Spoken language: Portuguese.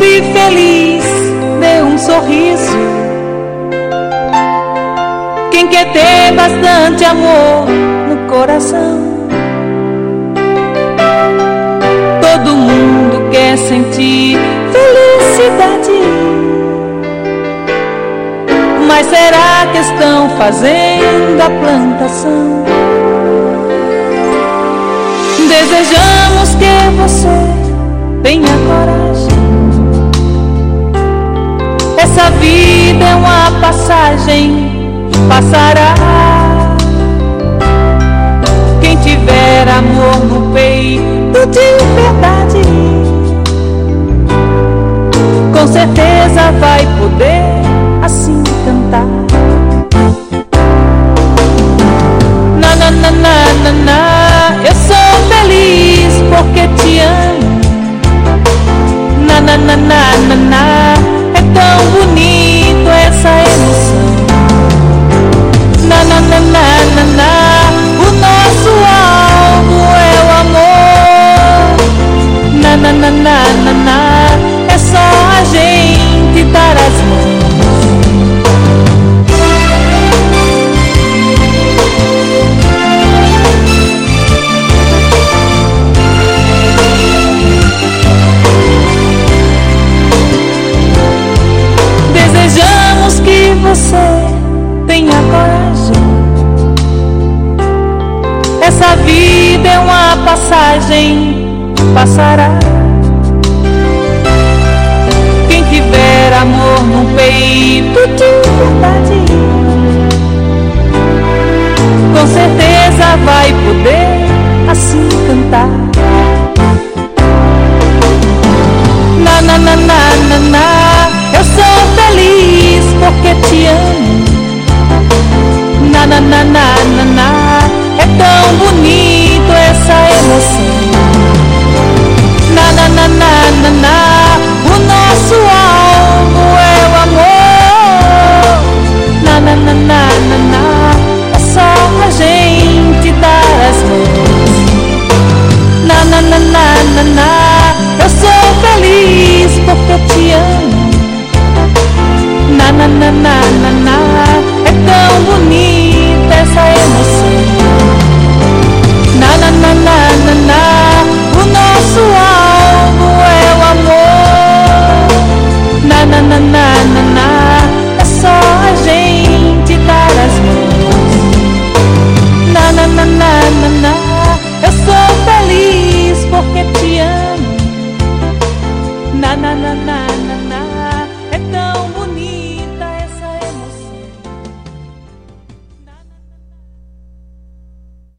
sempre feliz, dê um sorriso. Quem quer ter bastante amor no coração, todo mundo quer sentir felicidade. Mas será que estão fazendo a plantação? Desejamos que você tenha coragem. passagem passará. essa vida é uma passagem, passará. Quem tiver amor no peito de verdade, com certeza vai poder assim cantar. Na na na na na na, eu sou feliz porque te amo. Na na na na na.